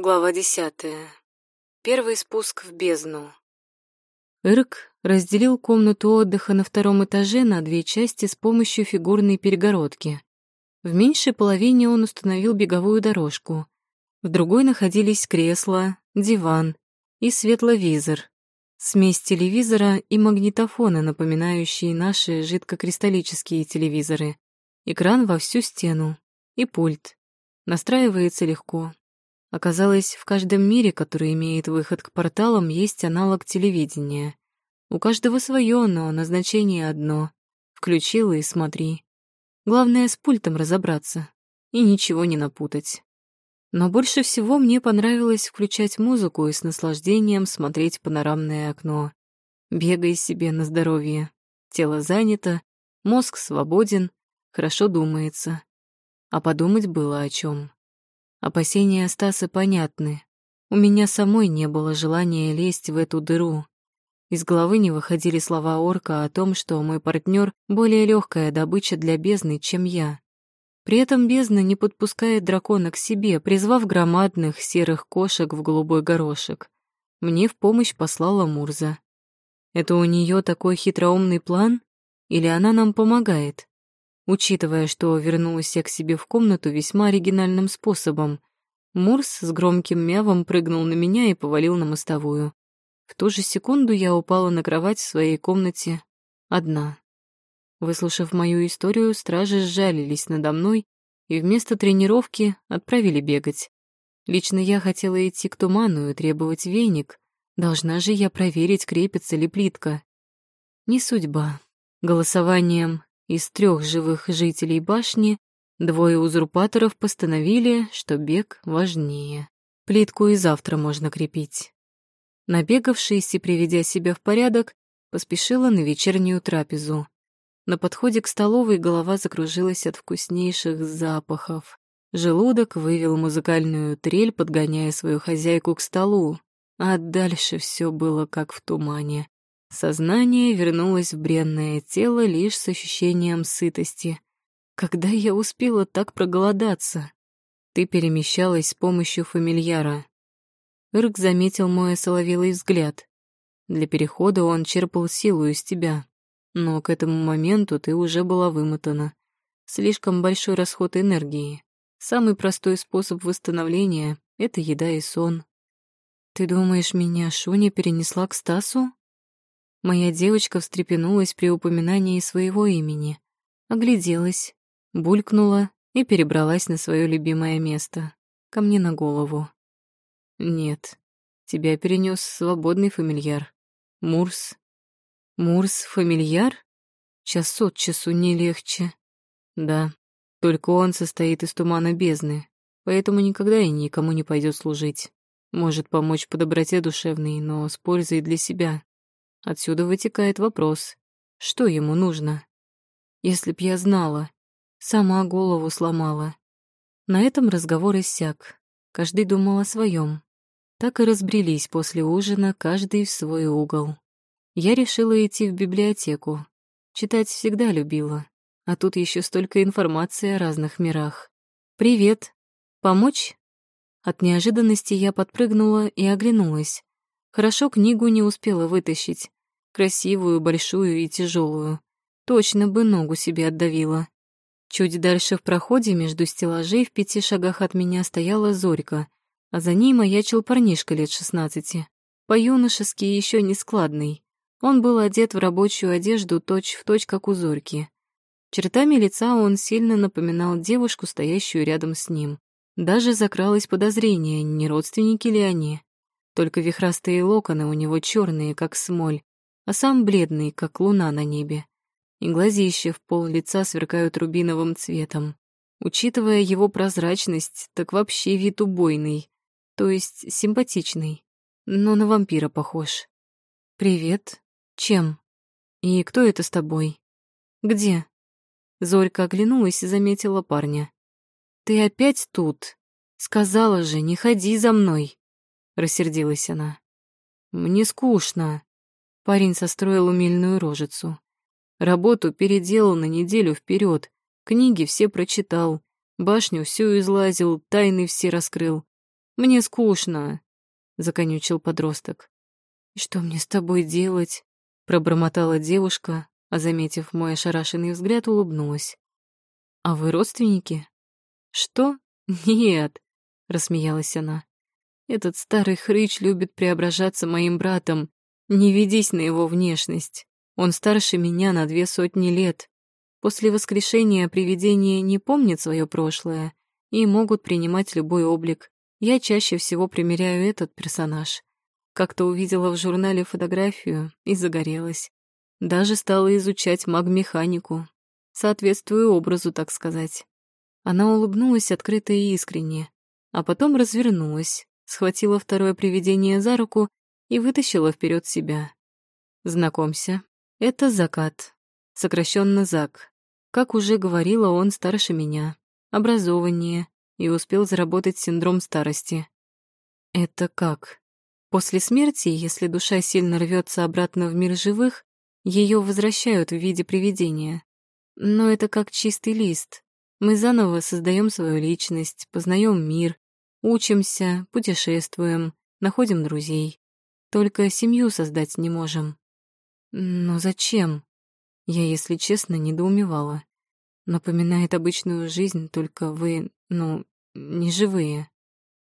Глава десятая. Первый спуск в бездну. Ирк разделил комнату отдыха на втором этаже на две части с помощью фигурной перегородки. В меньшей половине он установил беговую дорожку. В другой находились кресла, диван и светловизор. Смесь телевизора и магнитофона, напоминающие наши жидкокристаллические телевизоры. Экран во всю стену. И пульт. Настраивается легко, Оказалось, в каждом мире, который имеет выход к порталам, есть аналог телевидения. У каждого свое, но назначение одно. Включила и смотри. Главное, с пультом разобраться и ничего не напутать. Но больше всего мне понравилось включать музыку и с наслаждением смотреть панорамное окно. Бегай себе на здоровье. Тело занято, мозг свободен, хорошо думается. А подумать было о чем. Опасения Стаса понятны. У меня самой не было желания лезть в эту дыру. Из головы не выходили слова орка о том, что мой партнер более легкая добыча для бездны, чем я. При этом бездна не подпускает дракона к себе, призвав громадных серых кошек в голубой горошек. Мне в помощь послала Мурза. Это у нее такой хитроумный план? Или она нам помогает? Учитывая, что вернулась я к себе в комнату весьма оригинальным способом. Мурс с громким мявом прыгнул на меня и повалил на мостовую. В ту же секунду я упала на кровать в своей комнате одна. Выслушав мою историю, стражи сжалились надо мной и вместо тренировки отправили бегать. Лично я хотела идти к туману и требовать веник. Должна же я проверить, крепится ли плитка. Не судьба. Голосованием из трех живых жителей башни двое узурпаторов постановили, что бег важнее. Плитку и завтра можно крепить. Набегавшись и приведя себя в порядок, поспешила на вечернюю трапезу. На подходе к столовой голова закружилась от вкуснейших запахов. Желудок вывел музыкальную трель, подгоняя свою хозяйку к столу, а дальше все было как в тумане. Сознание вернулось в бренное тело лишь с ощущением сытости. Когда я успела так проголодаться? Ты перемещалась с помощью фамильяра. Ирк заметил мой соловелый взгляд. Для перехода он черпал силу из тебя. Но к этому моменту ты уже была вымотана. Слишком большой расход энергии. Самый простой способ восстановления — это еда и сон. Ты думаешь, меня Шуня перенесла к Стасу? Моя девочка встрепенулась при упоминании своего имени, огляделась, булькнула и перебралась на свое любимое место, ко мне на голову. «Нет, тебя перенес свободный фамильяр. Мурс». «Мурс — фамильяр? Час от часу не легче». «Да, только он состоит из тумана бездны, поэтому никогда и никому не пойдет служить. Может помочь по доброте душевной, но с пользой для себя. Отсюда вытекает вопрос, что ему нужно? Если б я знала, сама голову сломала. На этом разговор иссяк. Каждый думал о своем. Так и разбрелись после ужина, каждый в свой угол. Я решила идти в библиотеку. Читать всегда любила. А тут еще столько информации о разных мирах. «Привет. Помочь?» От неожиданности я подпрыгнула и оглянулась. Хорошо книгу не успела вытащить. Красивую, большую и тяжелую. Точно бы ногу себе отдавила. Чуть дальше в проходе между стеллажей в пяти шагах от меня стояла Зорька, а за ней маячил парнишка лет шестнадцати. По-юношески еще не складный. Он был одет в рабочую одежду точь-в-точь, точь, как у Зорьки. Чертами лица он сильно напоминал девушку, стоящую рядом с ним. Даже закралось подозрение, не родственники ли они. Только вихрастые локоны у него черные, как смоль, а сам бледный, как луна на небе. И глазища в пол лица сверкают рубиновым цветом. Учитывая его прозрачность, так вообще вид убойный, то есть симпатичный, но на вампира похож. «Привет. Чем? И кто это с тобой? Где?» Зорька оглянулась и заметила парня. «Ты опять тут? Сказала же, не ходи за мной!» Рассердилась она. Мне скучно. Парень состроил умильную рожицу. Работу переделал на неделю вперед, книги все прочитал, башню всю излазил, тайны все раскрыл. Мне скучно», — законючил подросток. «И что мне с тобой делать?» — пробормотала девушка, а, заметив мой ошарашенный взгляд, улыбнулась. «А вы родственники?» «Что? Нет», — рассмеялась она. «Этот старый хрыч любит преображаться моим братом. Не ведись на его внешность. Он старше меня на две сотни лет. После воскрешения привидения не помнят свое прошлое и могут принимать любой облик. Я чаще всего примеряю этот персонаж. Как-то увидела в журнале фотографию и загорелась. Даже стала изучать маг-механику. Соответствую образу, так сказать. Она улыбнулась открыто и искренне, а потом развернулась, схватила второе привидение за руку и вытащила вперед себя. Знакомься, это Закат, сокращенно Зак. Как уже говорила, он старше меня, образованнее и успел заработать синдром старости. Это как? После смерти, если душа сильно рвется обратно в мир живых, ее возвращают в виде привидения. Но это как чистый лист. Мы заново создаем свою личность, познаем мир, учимся, путешествуем, находим друзей. Только семью создать не можем. Но зачем? Я, если честно, недоумевала. Напоминает обычную жизнь, только вы, ну, не живые.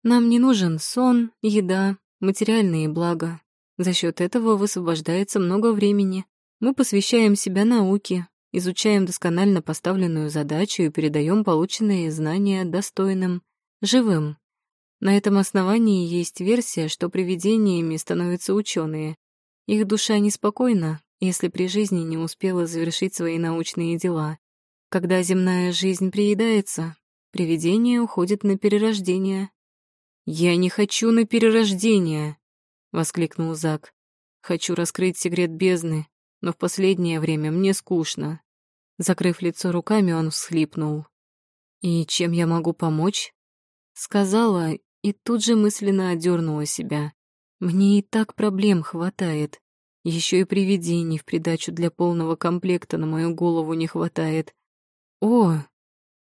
Нам не нужен сон, еда, материальные блага. За счет этого высвобождается много времени. Мы посвящаем себя науке, изучаем досконально поставленную задачу и передаем полученные знания достойным, живым. На этом основании есть версия, что привидениями становятся ученые. Их душа неспокойна, если при жизни не успела завершить свои научные дела. Когда земная жизнь приедается, привидение уходит на перерождение, «Я не хочу на перерождение!» — воскликнул Зак. «Хочу раскрыть секрет бездны, но в последнее время мне скучно». Закрыв лицо руками, он всхлипнул. «И чем я могу помочь?» Сказала и тут же мысленно одернула себя. «Мне и так проблем хватает. Еще и привидений в придачу для полного комплекта на мою голову не хватает. О!»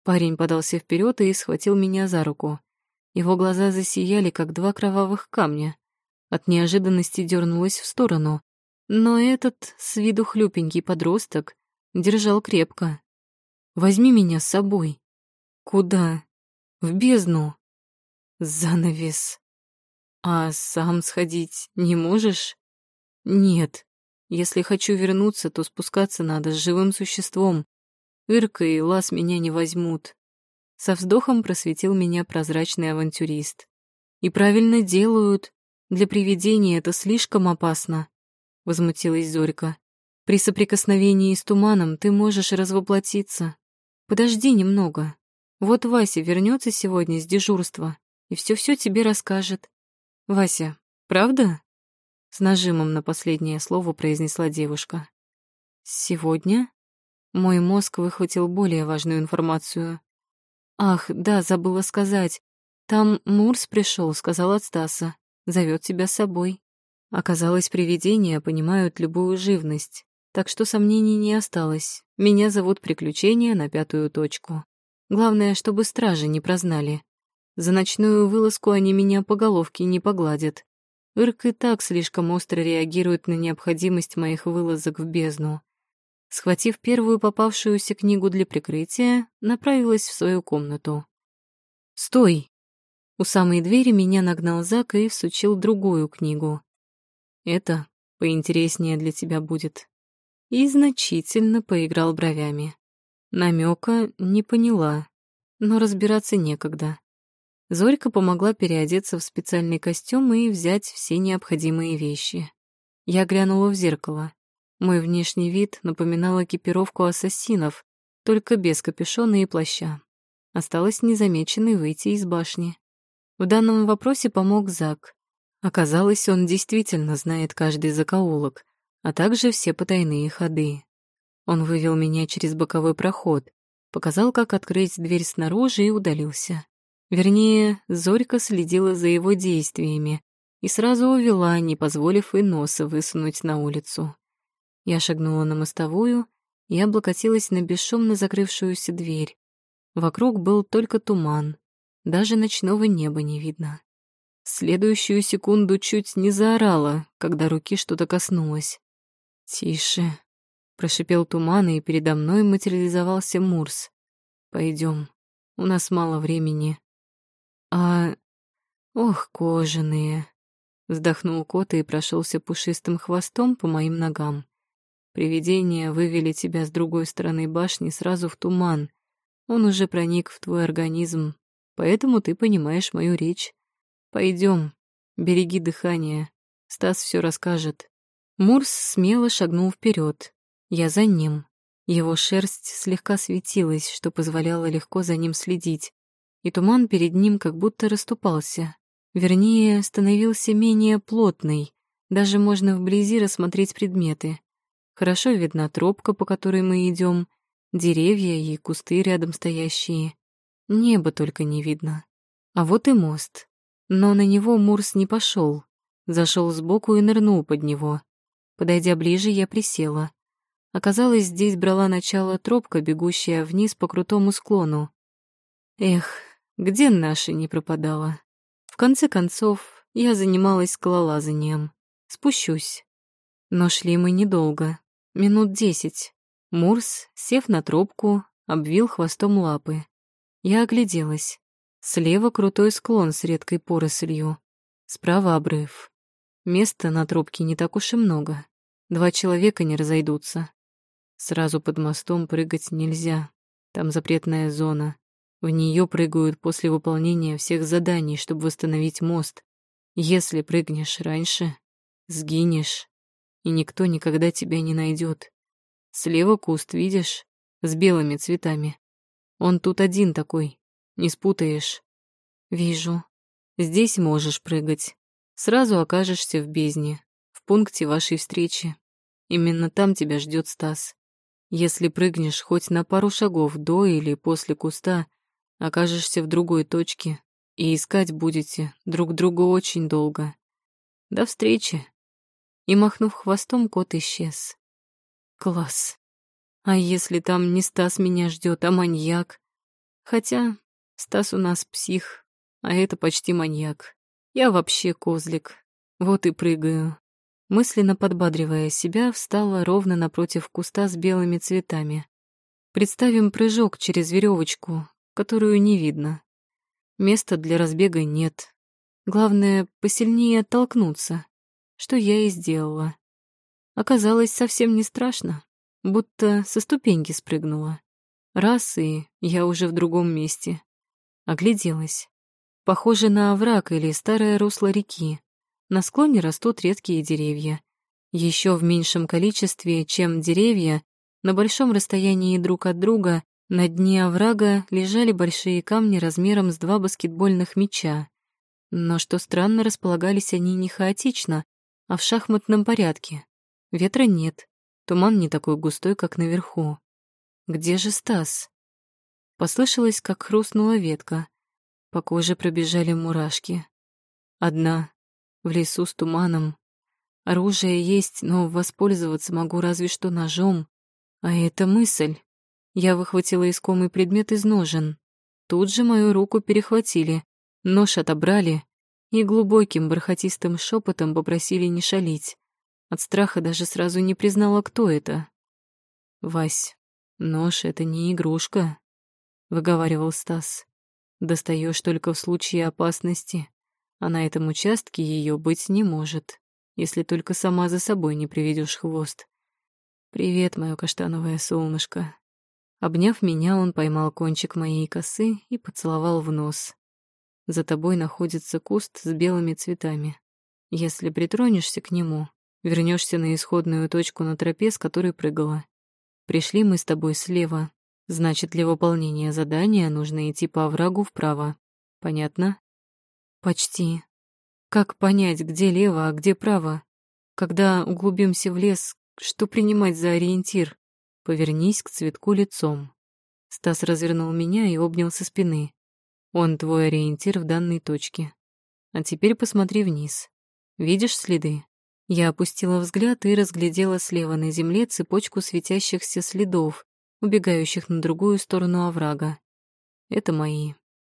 Парень подался вперед и схватил меня за руку. Его глаза засияли, как два кровавых камня. От неожиданности дернулась в сторону. Но этот, с виду хлюпенький подросток, держал крепко. «Возьми меня с собой». «Куда?» «В бездну». «Занавес». «А сам сходить не можешь?» «Нет. Если хочу вернуться, то спускаться надо с живым существом. Ирка и Лас меня не возьмут. Со вздохом просветил меня прозрачный авантюрист. «И правильно делают. Для привидения это слишком опасно», — возмутилась Зорька. «При соприкосновении с туманом ты можешь развоплотиться. Подожди немного. Вот Вася вернется сегодня с дежурства и все-все тебе расскажет. Вася, правда?» С нажимом на последнее слово произнесла девушка. «Сегодня?» Мой мозг выхватил более важную информацию. «Ах, да, забыла сказать. Там Мурс пришел, сказал от Стаса. Зовет тебя с собой». Оказалось, привидения понимают любую живность, так что сомнений не осталось. Меня зовут Приключения на пятую точку. Главное, чтобы стражи не прознали. За ночную вылазку они меня по головке не погладят. Ирк и так слишком остро реагирует на необходимость моих вылазок в бездну. Схватив первую попавшуюся книгу для прикрытия, направилась в свою комнату. «Стой!» У самой двери меня нагнал Зак и всучил другую книгу. «Это поинтереснее для тебя будет». И значительно поиграл бровями. Намека не поняла, но разбираться некогда. Зорька помогла переодеться в специальный костюм и взять все необходимые вещи. Я глянула в зеркало. Мой внешний вид напоминал экипировку ассасинов, только без капюшона и плаща. Осталось незамеченной выйти из башни. В данном вопросе помог Зак. Оказалось, он действительно знает каждый закоулок, а также все потайные ходы. Он вывел меня через боковой проход, показал, как открыть дверь снаружи и удалился. Вернее, Зорька следила за его действиями и сразу увела, не позволив и носа высунуть на улицу. Я шагнула на мостовую и облокотилась на бесшумно закрывшуюся дверь. Вокруг был только туман, даже ночного неба не видно. следующую секунду чуть не заорала, когда руки что-то коснулось. «Тише», — прошипел туман, и передо мной материализовался Мурс. Пойдем, у нас мало времени». «А... ох, кожаные!» Вздохнул кот и прошелся пушистым хвостом по моим ногам. Привидения вывели тебя с другой стороны башни сразу в туман. Он уже проник в твой организм, поэтому ты понимаешь мою речь. Пойдем, береги дыхание. Стас все расскажет. Мурс смело шагнул вперед. Я за ним. Его шерсть слегка светилась, что позволяло легко за ним следить, и туман перед ним как будто расступался. Вернее, становился менее плотный, даже можно вблизи рассмотреть предметы. Хорошо видна тропка, по которой мы идем, деревья и кусты рядом стоящие. Небо только не видно. А вот и мост. Но на него Мурс не пошел, зашел сбоку и нырнул под него. Подойдя ближе, я присела. Оказалось, здесь брала начало тропка, бегущая вниз по крутому склону. Эх, где наша не пропадала? В конце концов, я занималась скалолазанием. Спущусь. Но шли мы недолго. Минут десять. Мурс, сев на тропку, обвил хвостом лапы. Я огляделась. Слева крутой склон с редкой порослью. Справа обрыв. Места на тропке не так уж и много. Два человека не разойдутся. Сразу под мостом прыгать нельзя. Там запретная зона. В нее прыгают после выполнения всех заданий, чтобы восстановить мост. Если прыгнешь раньше, сгинешь, и никто никогда тебя не найдет. Слева куст, видишь, с белыми цветами. Он тут один такой, не спутаешь. Вижу. Здесь можешь прыгать. Сразу окажешься в бездне, в пункте вашей встречи. Именно там тебя ждет Стас. Если прыгнешь хоть на пару шагов до или после куста, окажешься в другой точке, и искать будете друг друга очень долго. До встречи. И, махнув хвостом, кот исчез. Класс. А если там не Стас меня ждет, а маньяк? Хотя Стас у нас псих, а это почти маньяк. Я вообще козлик. Вот и прыгаю. Мысленно подбадривая себя, встала ровно напротив куста с белыми цветами. Представим прыжок через веревочку, которую не видно. Места для разбега нет. Главное, посильнее оттолкнуться, что я и сделала. Оказалось совсем не страшно, будто со ступеньки спрыгнула. Раз, и я уже в другом месте. Огляделась. Похоже на овраг или старое русло реки. На склоне растут редкие деревья. Еще в меньшем количестве, чем деревья, на большом расстоянии друг от друга на дне оврага лежали большие камни размером с два баскетбольных мяча. Но, что странно, располагались они не хаотично, а в шахматном порядке. Ветра нет, туман не такой густой, как наверху. Где же Стас? Послышалось, как хрустнула ветка. По коже пробежали мурашки. Одна, в лесу с туманом. Оружие есть, но воспользоваться могу разве что ножом. А это мысль. Я выхватила искомый предмет из ножен. Тут же мою руку перехватили, нож отобрали и глубоким бархатистым шепотом попросили не шалить. От страха даже сразу не признала, кто это. «Вась, нож — это не игрушка», — выговаривал Стас. «Достаешь только в случае опасности, а на этом участке ее быть не может, если только сама за собой не приведешь хвост. Привет, мое каштановое солнышко». Обняв меня, он поймал кончик моей косы и поцеловал в нос. За тобой находится куст с белыми цветами. Если притронешься к нему, вернешься на исходную точку на тропе, с которой прыгала. Пришли мы с тобой слева, значит, для выполнения задания нужно идти по оврагу вправо. Понятно? Почти. Как понять, где лево, а где право? Когда углубимся в лес, что принимать за ориентир? Повернись к цветку лицом. Стас развернул меня и обнял со спины. Он твой ориентир в данной точке. А теперь посмотри вниз. Видишь следы? Я опустила взгляд и разглядела слева на земле цепочку светящихся следов, убегающих на другую сторону оврага. Это мои.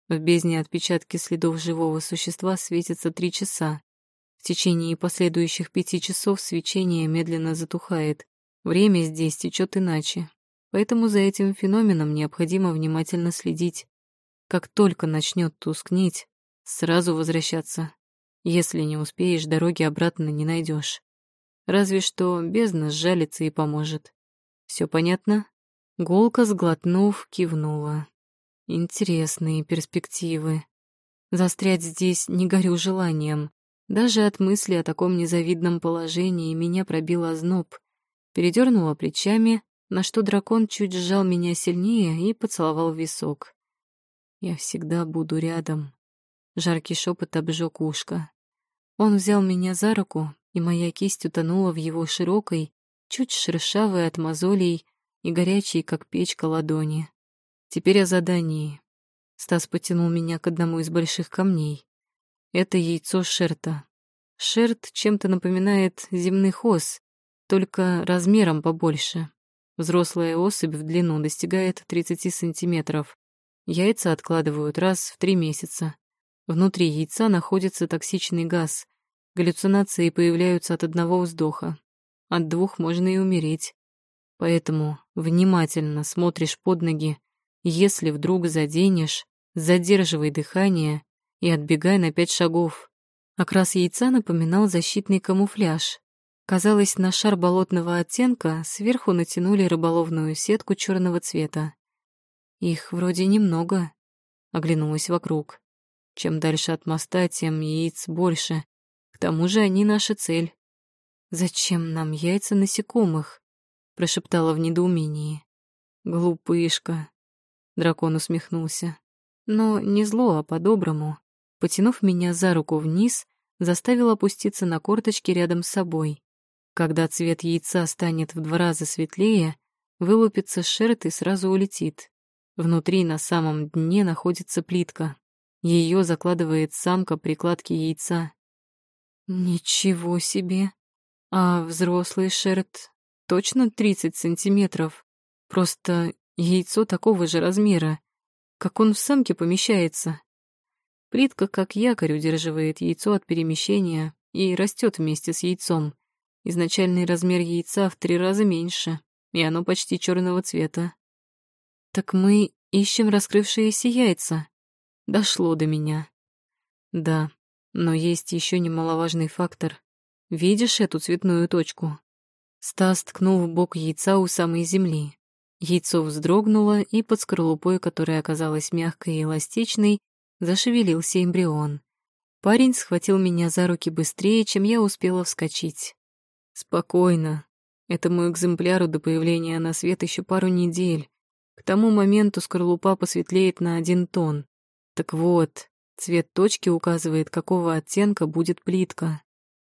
В бездне отпечатки следов живого существа светятся три часа. В течение последующих пяти часов свечение медленно затухает. Время здесь течет иначе. Поэтому за этим феноменом необходимо внимательно следить. Как только начнет тускнеть, сразу возвращаться. Если не успеешь, дороги обратно не найдешь. Разве что бездна сжалится и поможет. Все понятно? Голка, сглотнув, кивнула. Интересные перспективы. Застрять здесь не горю желанием. Даже от мысли о таком незавидном положении меня пробил озноб. Передернула плечами, на что дракон чуть сжал меня сильнее и поцеловал в висок. «Я всегда буду рядом». Жаркий шепот обжег ушко. Он взял меня за руку, и моя кисть утонула в его широкой, чуть шершавой от мозолей и горячей, как печка, ладони. Теперь о задании. Стас потянул меня к одному из больших камней. Это яйцо шерта. Шерт чем-то напоминает земный ос, только размером побольше. Взрослая особь в длину достигает 30 сантиметров. Яйца откладывают раз в три месяца. Внутри яйца находится токсичный газ. Галлюцинации появляются от одного вздоха. От двух можно и умереть. Поэтому внимательно смотришь под ноги. Если вдруг заденешь, задерживай дыхание и отбегай на пять шагов. Окрас яйца напоминал защитный камуфляж, Казалось, на шар болотного оттенка сверху натянули рыболовную сетку черного цвета. Их вроде немного, оглянулась вокруг. Чем дальше от моста, тем яиц больше. К тому же они наша цель. «Зачем нам яйца насекомых?» — прошептала в недоумении. «Глупышка», — дракон усмехнулся. Но не зло, а по-доброму. Потянув меня за руку вниз, заставил опуститься на корточки рядом с собой. Когда цвет яйца станет в два раза светлее, вылупится шерт и сразу улетит. Внутри на самом дне находится плитка. Ее закладывает самка при кладке яйца. Ничего себе! А взрослый шерт точно 30 сантиметров. Просто яйцо такого же размера. Как он в самке помещается? Плитка как якорь удерживает яйцо от перемещения и растет вместе с яйцом. Изначальный размер яйца в три раза меньше, и оно почти черного цвета. Так мы ищем раскрывшиеся яйца. Дошло до меня. Да, но есть еще немаловажный фактор. Видишь эту цветную точку? Стас ткнул в бок яйца у самой земли. Яйцо вздрогнуло, и под скорлупой, которая оказалась мягкой и эластичной, зашевелился эмбрион. Парень схватил меня за руки быстрее, чем я успела вскочить. Спокойно. Этому экземпляру до появления на свет еще пару недель. К тому моменту скорлупа посветлеет на один тон. Так вот, цвет точки указывает, какого оттенка будет плитка.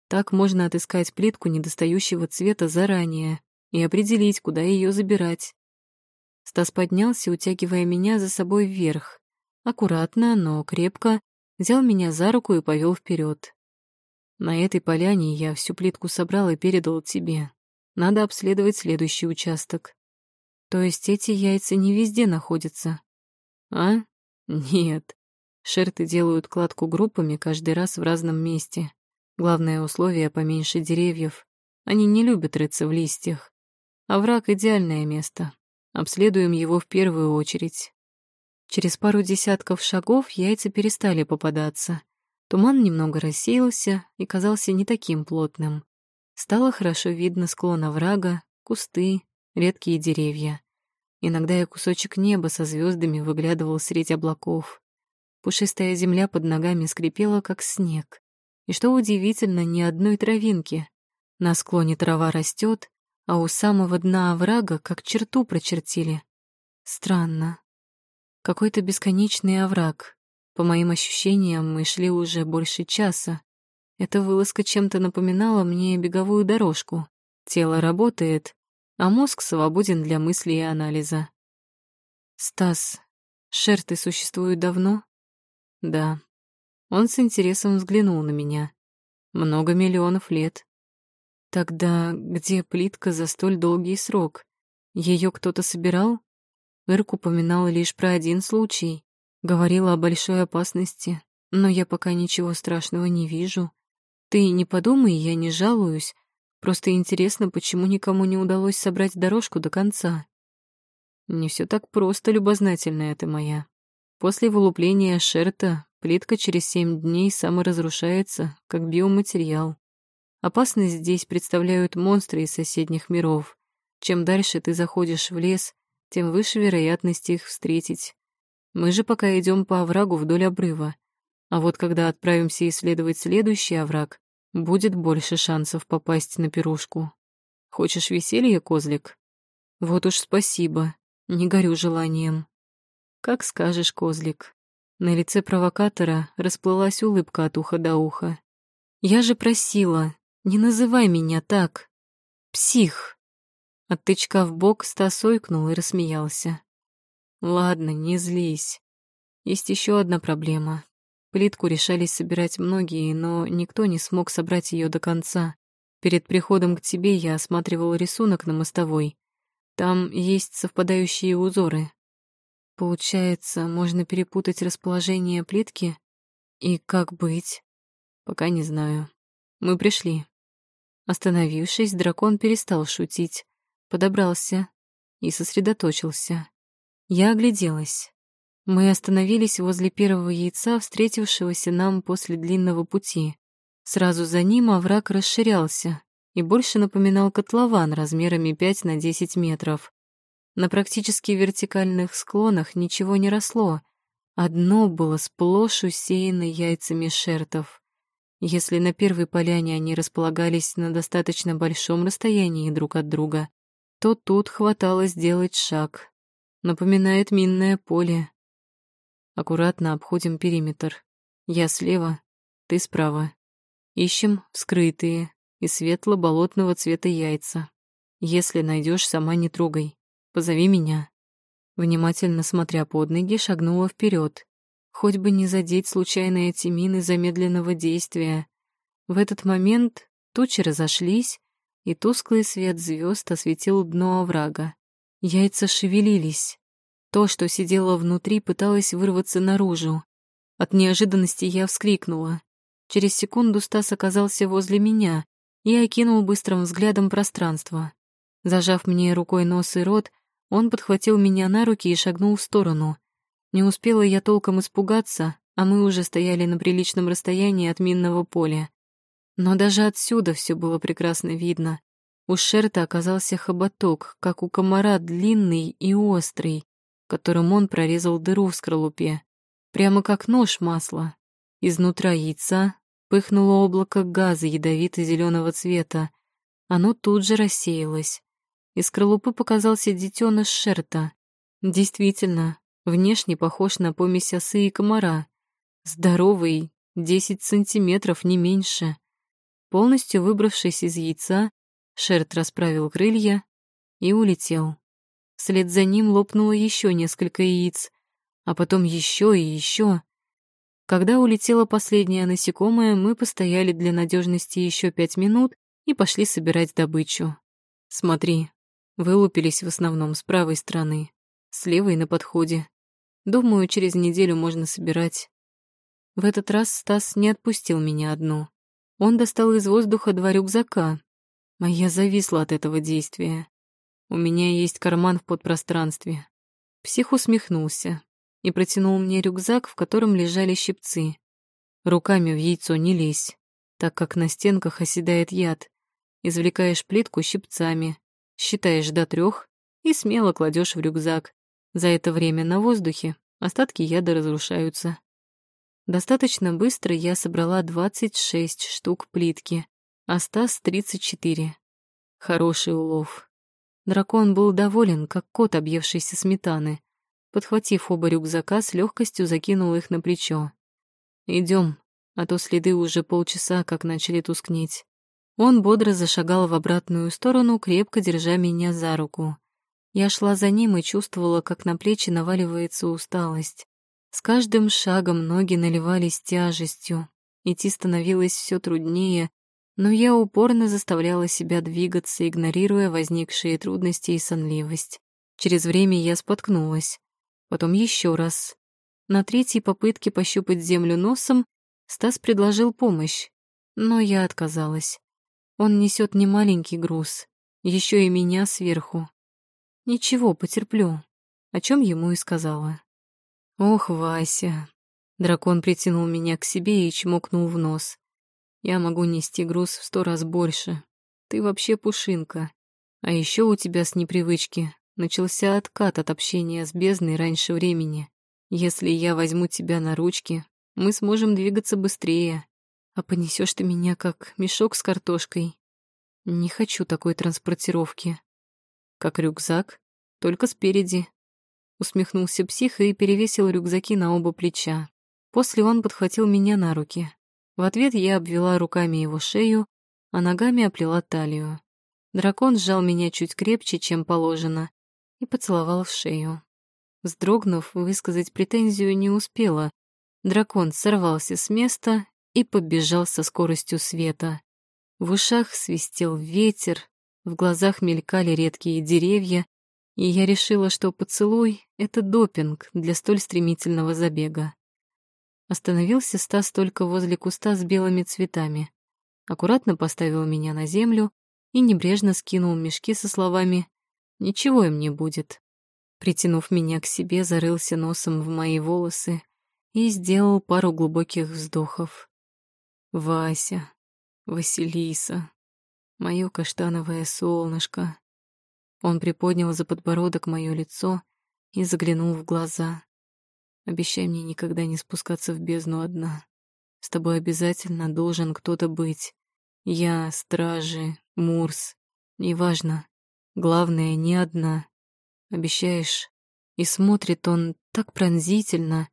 Так можно отыскать плитку недостающего цвета заранее и определить, куда ее забирать. Стас поднялся, утягивая меня за собой вверх. Аккуратно, но крепко взял меня за руку и повел вперед. На этой поляне я всю плитку собрал и передал тебе. Надо обследовать следующий участок. То есть эти яйца не везде находятся? А? Нет. Шерты делают кладку группами каждый раз в разном месте. Главное условие — поменьше деревьев. Они не любят рыться в листьях. А враг — идеальное место. Обследуем его в первую очередь. Через пару десятков шагов яйца перестали попадаться. Туман немного рассеялся и казался не таким плотным. Стало хорошо видно склон оврага, кусты, редкие деревья. Иногда и кусочек неба со звездами выглядывал среди облаков. Пушистая земля под ногами скрипела, как снег. И что удивительно, ни одной травинки. На склоне трава растет, а у самого дна оврага как черту прочертили. Странно. Какой-то бесконечный овраг, по моим ощущениям, мы шли уже больше часа. Эта вылазка чем-то напоминала мне беговую дорожку. Тело работает, а мозг свободен для мысли и анализа. «Стас, шерты существуют давно?» «Да». Он с интересом взглянул на меня. «Много миллионов лет». «Тогда где плитка за столь долгий срок? Ее кто-то собирал?» Ирк упоминал лишь про один случай. Говорила о большой опасности, но я пока ничего страшного не вижу. Ты не подумай, я не жалуюсь. Просто интересно, почему никому не удалось собрать дорожку до конца. Не все так просто, любознательная ты моя. После вылупления шерта плитка через семь дней саморазрушается, как биоматериал. Опасность здесь представляют монстры из соседних миров. Чем дальше ты заходишь в лес, тем выше вероятность их встретить. Мы же пока идем по оврагу вдоль обрыва. А вот когда отправимся исследовать следующий овраг, будет больше шансов попасть на пирушку. Хочешь веселье, козлик? Вот уж спасибо, не горю желанием. Как скажешь, козлик. На лице провокатора расплылась улыбка от уха до уха. Я же просила, не называй меня так. Псих. От тычка в бок Стас ойкнул и рассмеялся. Ладно, не злись. Есть еще одна проблема. Плитку решались собирать многие, но никто не смог собрать ее до конца. Перед приходом к тебе я осматривал рисунок на мостовой. Там есть совпадающие узоры. Получается, можно перепутать расположение плитки? И как быть? Пока не знаю. Мы пришли. Остановившись, дракон перестал шутить, подобрался и сосредоточился. Я огляделась. Мы остановились возле первого яйца, встретившегося нам после длинного пути. Сразу за ним овраг расширялся и больше напоминал котлован размерами 5 на 10 метров. На практически вертикальных склонах ничего не росло, одно было сплошь усеяно яйцами шертов. Если на первой поляне они располагались на достаточно большом расстоянии друг от друга, то тут хватало сделать шаг, Напоминает минное поле. Аккуратно обходим периметр. Я слева, ты справа. Ищем скрытые и светло-болотного цвета яйца. Если найдешь, сама не трогай. Позови меня. Внимательно смотря под ноги, шагнула вперед. Хоть бы не задеть случайно эти мины замедленного действия. В этот момент тучи разошлись, и тусклый свет звезд осветил дно оврага. Яйца шевелились. То, что сидело внутри, пыталось вырваться наружу. От неожиданности я вскрикнула. Через секунду Стас оказался возле меня и окинул быстрым взглядом пространство. Зажав мне рукой нос и рот, он подхватил меня на руки и шагнул в сторону. Не успела я толком испугаться, а мы уже стояли на приличном расстоянии от минного поля. Но даже отсюда все было прекрасно видно. У Шерта оказался хоботок, как у комара, длинный и острый, которым он прорезал дыру в скорлупе, прямо как нож масла. Изнутра яйца пыхнуло облако газа ядовито-зеленого цвета. Оно тут же рассеялось. Из скорлупы показался детеныш Шерта. Действительно, внешне похож на помесь осы и комара. Здоровый, десять сантиметров, не меньше. Полностью выбравшись из яйца, Шерт расправил крылья и улетел. Вслед за ним лопнуло еще несколько яиц, а потом еще и еще. Когда улетело последнее насекомое, мы постояли для надежности еще пять минут и пошли собирать добычу. Смотри, вылупились в основном с правой стороны, с левой на подходе. Думаю, через неделю можно собирать. В этот раз Стас не отпустил меня одну. Он достал из воздуха два рюкзака, а я зависла от этого действия. У меня есть карман в подпространстве. Псих усмехнулся и протянул мне рюкзак, в котором лежали щипцы. Руками в яйцо не лезь, так как на стенках оседает яд. Извлекаешь плитку щипцами, считаешь до трех и смело кладешь в рюкзак. За это время на воздухе остатки яда разрушаются. Достаточно быстро я собрала 26 штук плитки, а Стас — тридцать четыре. Хороший улов. Дракон был доволен, как кот, объевшийся сметаны. Подхватив оба рюкзака, с легкостью закинул их на плечо. Идем, а то следы уже полчаса как начали тускнеть. Он бодро зашагал в обратную сторону, крепко держа меня за руку. Я шла за ним и чувствовала, как на плечи наваливается усталость. С каждым шагом ноги наливались тяжестью. Идти становилось все труднее, но я упорно заставляла себя двигаться, игнорируя возникшие трудности и сонливость. Через время я споткнулась. Потом еще раз. На третьей попытке пощупать землю носом Стас предложил помощь, но я отказалась. Он несет не маленький груз, еще и меня сверху. Ничего, потерплю, о чем ему и сказала. Ох, Вася. Дракон притянул меня к себе и чмокнул в нос. Я могу нести груз в сто раз больше. Ты вообще пушинка. А еще у тебя с непривычки начался откат от общения с бездной раньше времени. Если я возьму тебя на ручки, мы сможем двигаться быстрее. А понесешь ты меня как мешок с картошкой. Не хочу такой транспортировки. Как рюкзак, только спереди, Усмехнулся псих и перевесил рюкзаки на оба плеча. После он подхватил меня на руки. В ответ я обвела руками его шею, а ногами оплела талию. Дракон сжал меня чуть крепче, чем положено, и поцеловал в шею. Вздрогнув, высказать претензию не успела. Дракон сорвался с места и побежал со скоростью света. В ушах свистел ветер, в глазах мелькали редкие деревья, и я решила, что поцелуй — это допинг для столь стремительного забега. Остановился Стас только возле куста с белыми цветами, аккуратно поставил меня на землю и небрежно скинул мешки со словами «Ничего им не будет». Притянув меня к себе, зарылся носом в мои волосы и сделал пару глубоких вздохов. «Вася, Василиса, моё каштановое солнышко, он приподнял за подбородок мое лицо и заглянул в глаза. «Обещай мне никогда не спускаться в бездну одна. С тобой обязательно должен кто-то быть. Я, стражи, Мурс. Неважно. Главное, не одна. Обещаешь?» И смотрит он так пронзительно.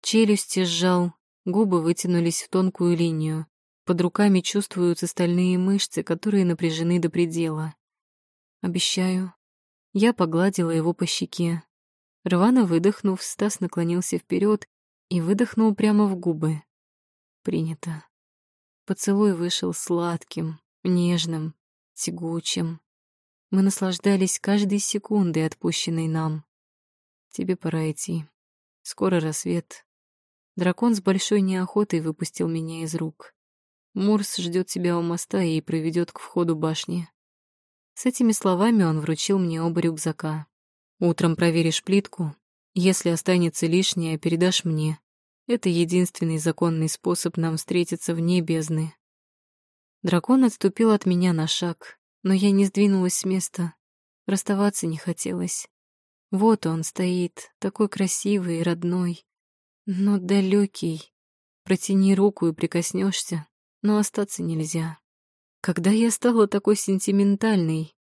Челюсти сжал, губы вытянулись в тонкую линию. Под руками чувствуются стальные мышцы, которые напряжены до предела. Обещаю. Я погладила его по щеке. Рвано выдохнув, Стас наклонился вперед и выдохнул прямо в губы. Принято. Поцелуй вышел сладким, нежным, тягучим. Мы наслаждались каждой секундой, отпущенной нам. Тебе пора идти. Скоро рассвет. Дракон с большой неохотой выпустил меня из рук. Мурс ждет тебя у моста и проведет к входу башни. С этими словами он вручил мне оба рюкзака. «Утром проверишь плитку. Если останется лишнее, передашь мне. Это единственный законный способ нам встретиться вне бездны». Дракон отступил от меня на шаг, но я не сдвинулась с места. Расставаться не хотелось. Вот он стоит, такой красивый и родной, но далекий. Протяни руку и прикоснешься, но остаться нельзя. Когда я стала такой сентиментальной?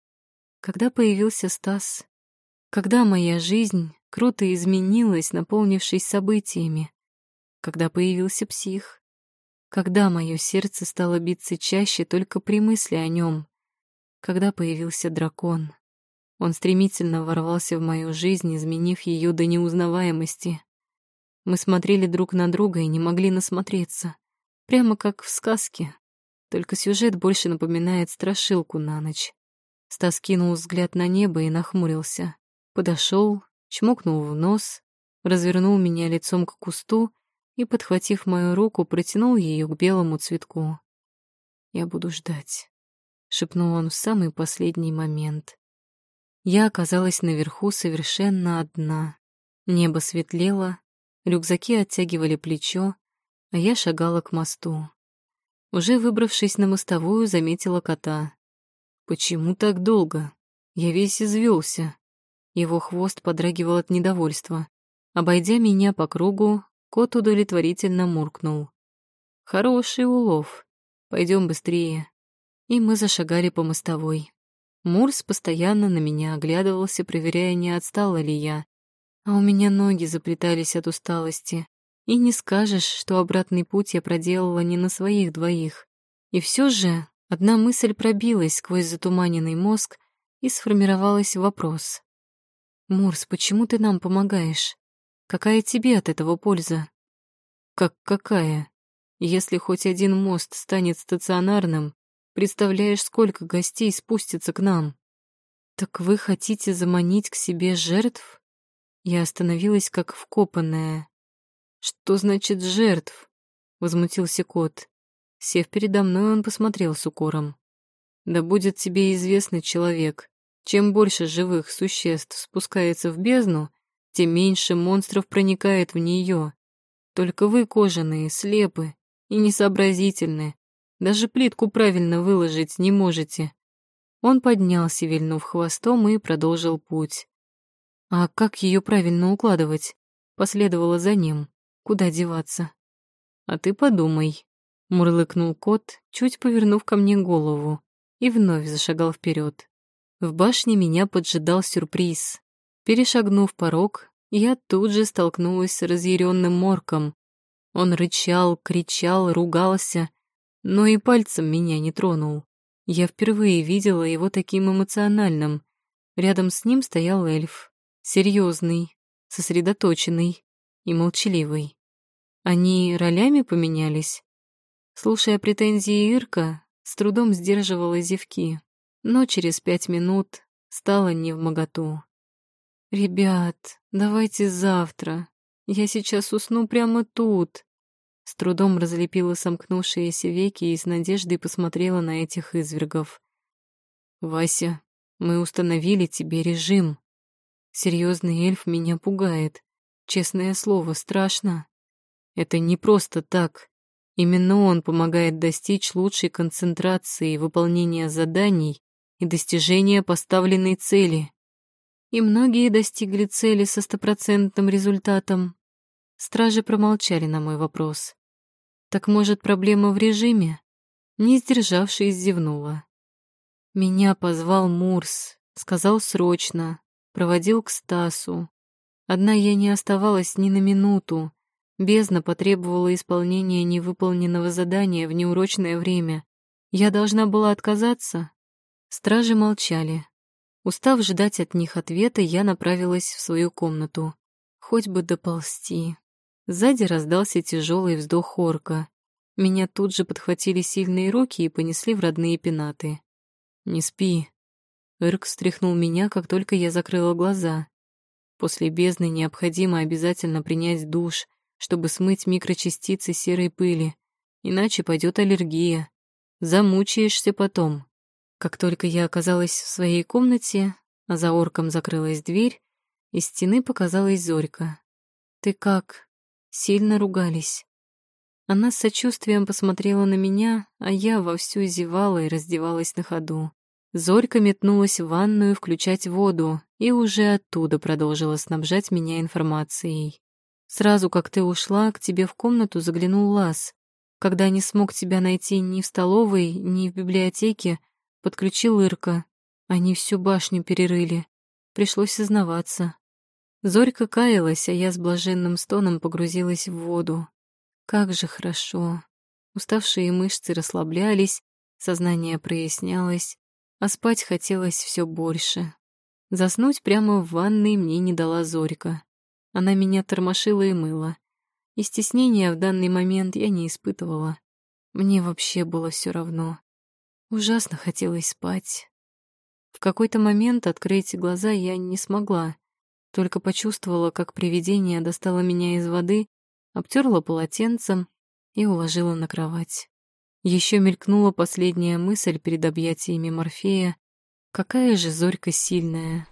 Когда появился Стас? Когда моя жизнь круто изменилась, наполнившись событиями? Когда появился псих? Когда мое сердце стало биться чаще только при мысли о нем? Когда появился дракон? Он стремительно ворвался в мою жизнь, изменив ее до неузнаваемости. Мы смотрели друг на друга и не могли насмотреться, прямо как в сказке. Только сюжет больше напоминает страшилку на ночь. Стас кинул взгляд на небо и нахмурился. Подошел, чмокнул в нос, развернул меня лицом к кусту и, подхватив мою руку, протянул ее к белому цветку. «Я буду ждать», — шепнул он в самый последний момент. Я оказалась наверху совершенно одна. Небо светлело, рюкзаки оттягивали плечо, а я шагала к мосту. Уже выбравшись на мостовую, заметила кота. «Почему так долго? Я весь извелся. Его хвост подрагивал от недовольства. Обойдя меня по кругу, кот удовлетворительно муркнул. «Хороший улов. Пойдем быстрее». И мы зашагали по мостовой. Мурс постоянно на меня оглядывался, проверяя, не отстала ли я. А у меня ноги заплетались от усталости. И не скажешь, что обратный путь я проделала не на своих двоих. И все же одна мысль пробилась сквозь затуманенный мозг и сформировалась вопрос. «Мурс, почему ты нам помогаешь? Какая тебе от этого польза?» «Как какая? Если хоть один мост станет стационарным, представляешь, сколько гостей спустится к нам?» «Так вы хотите заманить к себе жертв?» Я остановилась как вкопанная. Что значит жертв? Возмутился кот. Сев передо мной, он посмотрел с укором. Да будет тебе известно, человек, чем больше живых существ спускается в бездну, тем меньше монстров проникает в нее. Только вы, кожаные, слепы и несообразительны. Даже плитку правильно выложить не можете. Он поднялся, вильнув хвостом, и продолжил путь. А как ее правильно укладывать? Последовала за ним. Куда деваться? А ты подумай. Мурлыкнул кот, чуть повернув ко мне голову, и вновь зашагал вперед. В башне меня поджидал сюрприз. Перешагнув порог, я тут же столкнулась с разъяренным морком. Он рычал, кричал, ругался, но и пальцем меня не тронул. Я впервые видела его таким эмоциональным. Рядом с ним стоял эльф, серьезный, сосредоточенный и молчаливый. Они ролями поменялись? Слушая претензии Ирка, с трудом сдерживала зевки, но через пять минут стала невмоготу. «Ребят, давайте завтра. Я сейчас усну прямо тут», с трудом разлепила сомкнувшиеся веки и с надеждой посмотрела на этих извергов. «Вася, мы установили тебе режим. Серьезный эльф меня пугает. Честное слово, страшно. Это не просто так. Именно он помогает достичь лучшей концентрации, выполнения заданий и достижения поставленной цели. И многие достигли цели со стопроцентным результатом. Стражи промолчали на мой вопрос. Так может, проблема в режиме? Не сдержавшись, зевнула. Меня позвал Мурс, сказал срочно, проводил к Стасу. Одна я не оставалась ни на минуту. Бездна потребовала исполнения невыполненного задания в неурочное время. Я должна была отказаться? Стражи молчали. Устав ждать от них ответа, я направилась в свою комнату. Хоть бы доползти. Сзади раздался тяжелый вздох орка. Меня тут же подхватили сильные руки и понесли в родные пенаты. «Не спи». Эрк встряхнул меня, как только я закрыла глаза. После бездны необходимо обязательно принять душ, чтобы смыть микрочастицы серой пыли, иначе пойдет аллергия. Замучаешься потом. Как только я оказалась в своей комнате, а за орком закрылась дверь, из стены показалась Зорька. «Ты как?» Сильно ругались. Она с сочувствием посмотрела на меня, а я вовсю зевала и раздевалась на ходу. Зорька метнулась в ванную включать воду и уже оттуда продолжила снабжать меня информацией. Сразу как ты ушла, к тебе в комнату заглянул Лас. Когда не смог тебя найти ни в столовой, ни в библиотеке, подключил Ирка. Они всю башню перерыли. Пришлось сознаваться. Зорька каялась, а я с блаженным стоном погрузилась в воду. Как же хорошо. Уставшие мышцы расслаблялись, сознание прояснялось, а спать хотелось все больше. Заснуть прямо в ванной мне не дала Зорька. Она меня тормошила и мыла. И стеснения в данный момент я не испытывала. Мне вообще было все равно. Ужасно хотелось спать. В какой-то момент открыть глаза я не смогла. Только почувствовала, как привидение достало меня из воды, обтерла полотенцем и уложила на кровать. Еще мелькнула последняя мысль перед объятиями Морфея. Какая же Зорька сильная.